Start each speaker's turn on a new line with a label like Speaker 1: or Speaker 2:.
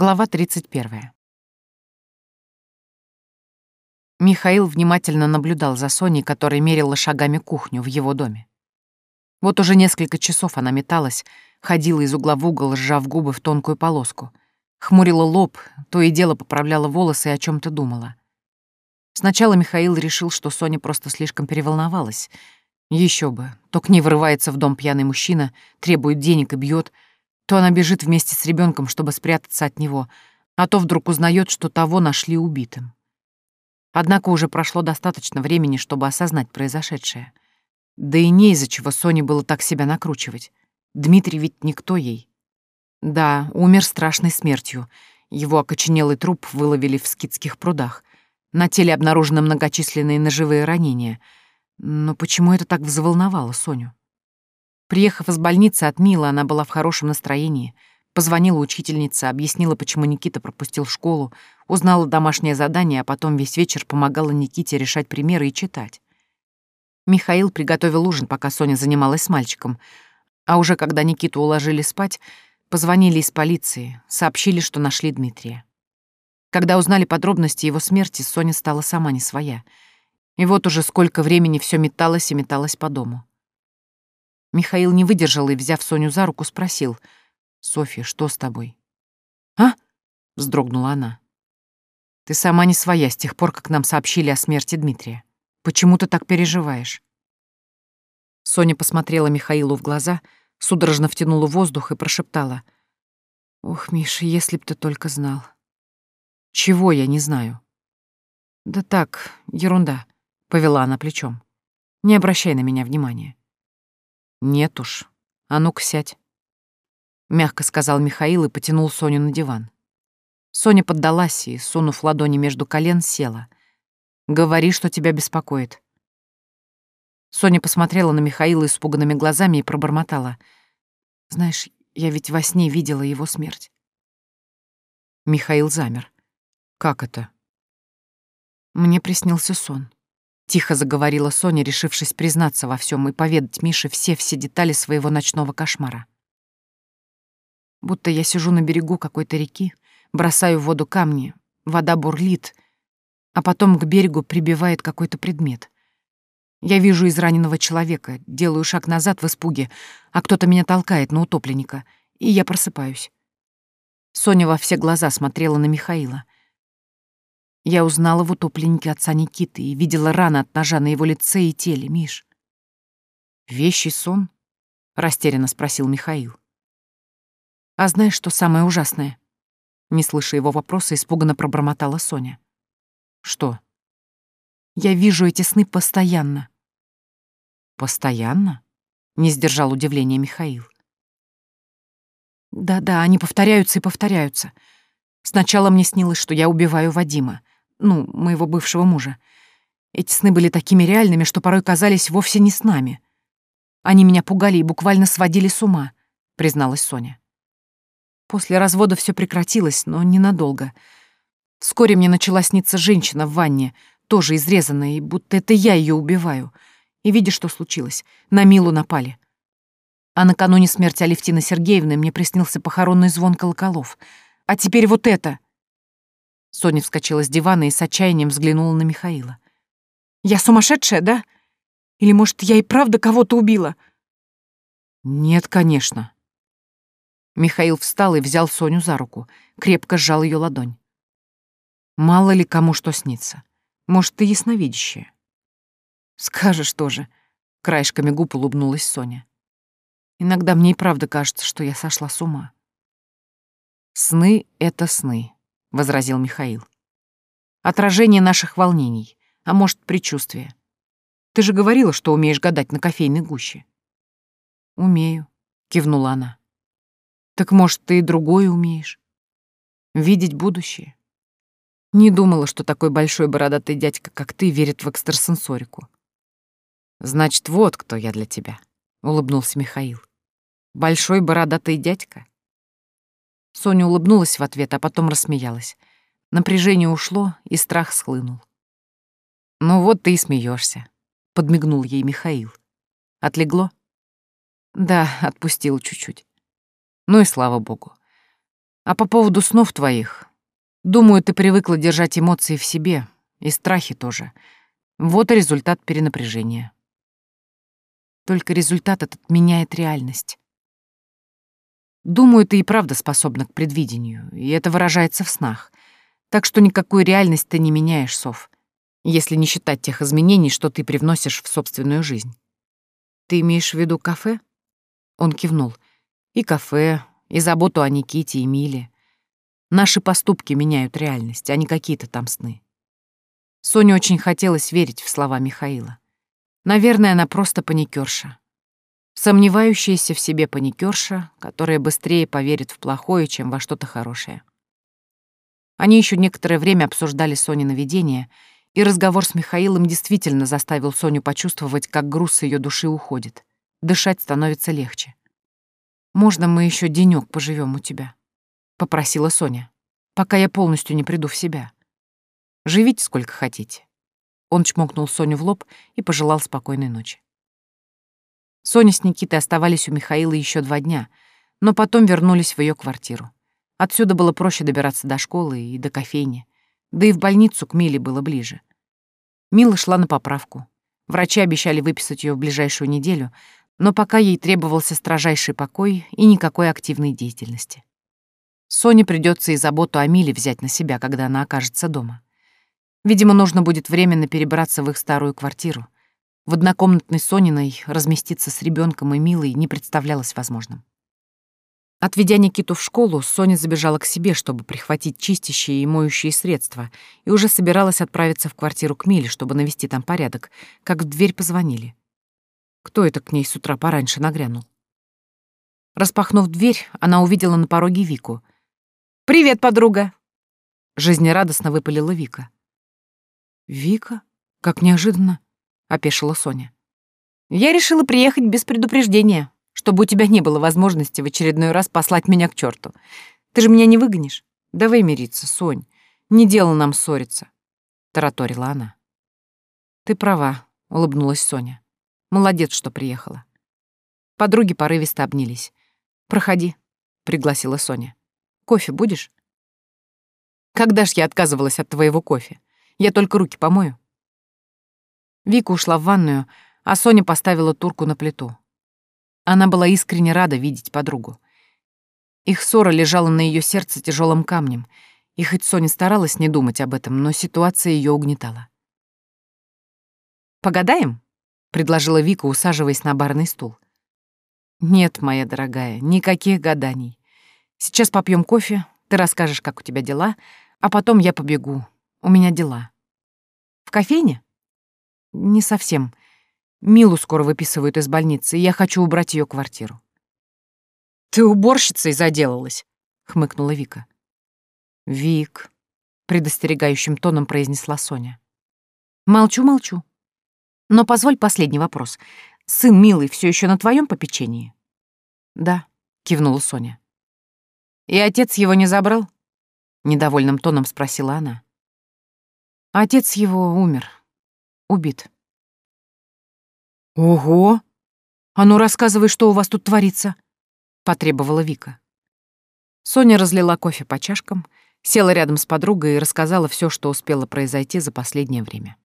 Speaker 1: Глава 31. Михаил внимательно наблюдал за Соней, которая мерила шагами кухню в его доме. Вот уже несколько часов она металась, ходила из угла в угол, сжав губы в тонкую полоску, хмурила лоб, то и дело поправляла волосы и о чем то думала. Сначала Михаил решил, что Соня просто слишком переволновалась. Еще бы, то к ней врывается в дом пьяный мужчина, требует денег и бьет — то она бежит вместе с ребенком, чтобы спрятаться от него, а то вдруг узнает, что того нашли убитым. Однако уже прошло достаточно времени, чтобы осознать произошедшее. Да и не из-за чего Соне было так себя накручивать. Дмитрий ведь никто ей. Да, умер страшной смертью. Его окоченелый труп выловили в скидских прудах. На теле обнаружены многочисленные ножевые ранения. Но почему это так взволновало Соню? Приехав из больницы от Мила, она была в хорошем настроении. Позвонила учительнице, объяснила, почему Никита пропустил школу, узнала домашнее задание, а потом весь вечер помогала Никите решать примеры и читать. Михаил приготовил ужин, пока Соня занималась с мальчиком. А уже когда Никиту уложили спать, позвонили из полиции, сообщили, что нашли Дмитрия. Когда узнали подробности его смерти, Соня стала сама не своя. И вот уже сколько времени все металось и металось по дому. Михаил не выдержал и, взяв Соню за руку, спросил. «Софья, что с тобой?» «А?» — вздрогнула она. «Ты сама не своя с тех пор, как нам сообщили о смерти Дмитрия. Почему ты так переживаешь?» Соня посмотрела Михаилу в глаза, судорожно втянула воздух и прошептала. «Ох, Миша, если б ты только знал». «Чего я не знаю?» «Да так, ерунда», — повела она плечом. «Не обращай на меня внимания». «Нет уж. А ну-ка сядь», — мягко сказал Михаил и потянул Соню на диван. Соня поддалась и, сунув ладони между колен, села. «Говори, что тебя беспокоит». Соня посмотрела на Михаила испуганными глазами и пробормотала. «Знаешь, я ведь во сне видела его смерть». Михаил замер. «Как это?» Мне приснился сон. Тихо заговорила Соня, решившись признаться во всем и поведать Мише все-все детали своего ночного кошмара. Будто я сижу на берегу какой-то реки, бросаю в воду камни, вода бурлит, а потом к берегу прибивает какой-то предмет. Я вижу израненного человека, делаю шаг назад в испуге, а кто-то меня толкает на утопленника, и я просыпаюсь. Соня во все глаза смотрела на Михаила — я узнала в утопленнике отца Никиты и видела раны от ножа на его лице и теле, Миш. «Вещий сон?» — растерянно спросил Михаил. «А знаешь, что самое ужасное?» Не слыша его вопроса, испуганно пробормотала Соня. «Что?» «Я вижу эти сны постоянно». «Постоянно?» — не сдержал удивления Михаил. «Да-да, они повторяются и повторяются. Сначала мне снилось, что я убиваю Вадима, ну, моего бывшего мужа. Эти сны были такими реальными, что порой казались вовсе не с нами. Они меня пугали и буквально сводили с ума, призналась Соня. После развода все прекратилось, но ненадолго. Вскоре мне начала сниться женщина в ванне, тоже изрезанная, и будто это я ее убиваю. И видишь, что случилось? На Милу напали. А накануне смерти Алевтины Сергеевны мне приснился похоронный звон колоколов. А теперь вот это. Соня вскочила с дивана и с отчаянием взглянула на Михаила. «Я сумасшедшая, да? Или, может, я и правда кого-то убила?» «Нет, конечно». Михаил встал и взял Соню за руку, крепко сжал ее ладонь. «Мало ли кому что снится. Может, ты ясновидящая?» «Скажешь тоже», — краешками губ улыбнулась Соня. «Иногда мне и правда кажется, что я сошла с ума». «Сны — это сны», — возразил Михаил. «Отражение наших волнений, а может, предчувствие. Ты же говорила, что умеешь гадать на кофейной гуще». «Умею», — кивнула она. «Так, может, ты и другое умеешь? Видеть будущее?» Не думала, что такой большой бородатый дядька, как ты, верит в экстрасенсорику. «Значит, вот кто я для тебя», — улыбнулся Михаил. «Большой бородатый дядька?» Соня улыбнулась в ответ, а потом рассмеялась. Напряжение ушло, и страх схлынул. «Ну вот ты и смеешься, подмигнул ей Михаил. «Отлегло?» «Да, отпустил чуть-чуть. Ну и слава богу. А по поводу снов твоих, думаю, ты привыкла держать эмоции в себе, и страхи тоже. Вот и результат перенапряжения. Только результат этот меняет реальность. Думаю, ты и правда способна к предвидению, и это выражается в снах. Так что никакую реальность ты не меняешь, Сов, если не считать тех изменений, что ты привносишь в собственную жизнь. Ты имеешь в виду кафе? Он кивнул. И кафе, и заботу о Никите и Миле. Наши поступки меняют реальность, а не какие-то там сны. Соне очень хотелось верить в слова Михаила. Наверное, она просто паникерша. Сомневающаяся в себе паникерша, которая быстрее поверит в плохое, чем во что-то хорошее. Они еще некоторое время обсуждали Сонины видение, и разговор с Михаилом действительно заставил Соню почувствовать, как груз с ее души уходит. Дышать становится легче. «Можно мы еще денек поживем у тебя?» — попросила Соня, «пока я полностью не приду в себя. Живите сколько хотите». Он чмокнул Соню в лоб и пожелал спокойной ночи. Соня с Никитой оставались у Михаила еще два дня, но потом вернулись в ее квартиру. Отсюда было проще добираться до школы и до кофейни, да и в больницу к Миле было ближе. Мила шла на поправку. Врачи обещали выписать ее в ближайшую неделю, но пока ей требовался строжайший покой и никакой активной деятельности. Соне придется и заботу о Миле взять на себя, когда она окажется дома. Видимо, нужно будет временно перебраться в их старую квартиру. В однокомнатной Сониной разместиться с ребенком и Милой не представлялось возможным. Отведя Никиту в школу, Соня забежала к себе, чтобы прихватить чистящие и моющие средства, и уже собиралась отправиться в квартиру к Миле, чтобы навести там порядок, как в дверь позвонили. Кто это к ней с утра пораньше нагрянул? Распахнув дверь, она увидела на пороге Вику. «Привет, подруга!» Жизнерадостно выпалила Вика. «Вика? Как неожиданно!» — опешила Соня. «Я решила приехать без предупреждения, чтобы у тебя не было возможности в очередной раз послать меня к черту. Ты же меня не выгонишь? Давай мириться, Сонь. Не дело нам ссориться», — тараторила она. «Ты права», — улыбнулась Соня. Молодец, что приехала. Подруги порывисто обнялись. «Проходи», — пригласила Соня. «Кофе будешь?» «Когда ж я отказывалась от твоего кофе? Я только руки помою». Вика ушла в ванную, а Соня поставила турку на плиту. Она была искренне рада видеть подругу. Их ссора лежала на ее сердце тяжелым камнем, и хоть Соня старалась не думать об этом, но ситуация ее угнетала. «Погадаем?» — предложила Вика, усаживаясь на барный стул. «Нет, моя дорогая, никаких гаданий. Сейчас попьем кофе, ты расскажешь, как у тебя дела, а потом я побегу. У меня дела». «В кофейне?» «Не совсем. Милу скоро выписывают из больницы, и я хочу убрать ее квартиру». «Ты уборщицей заделалась», — хмыкнула Вика. «Вик», — предостерегающим тоном произнесла Соня. «Молчу, молчу. Но позволь последний вопрос. Сын милый все еще на твоем попечении? Да, кивнула Соня. И отец его не забрал? Недовольным тоном спросила она. Отец его умер. Убит. Ого! А ну рассказывай, что у вас тут творится, потребовала Вика. Соня разлила кофе по чашкам, села рядом с подругой и рассказала все, что успело произойти за последнее время.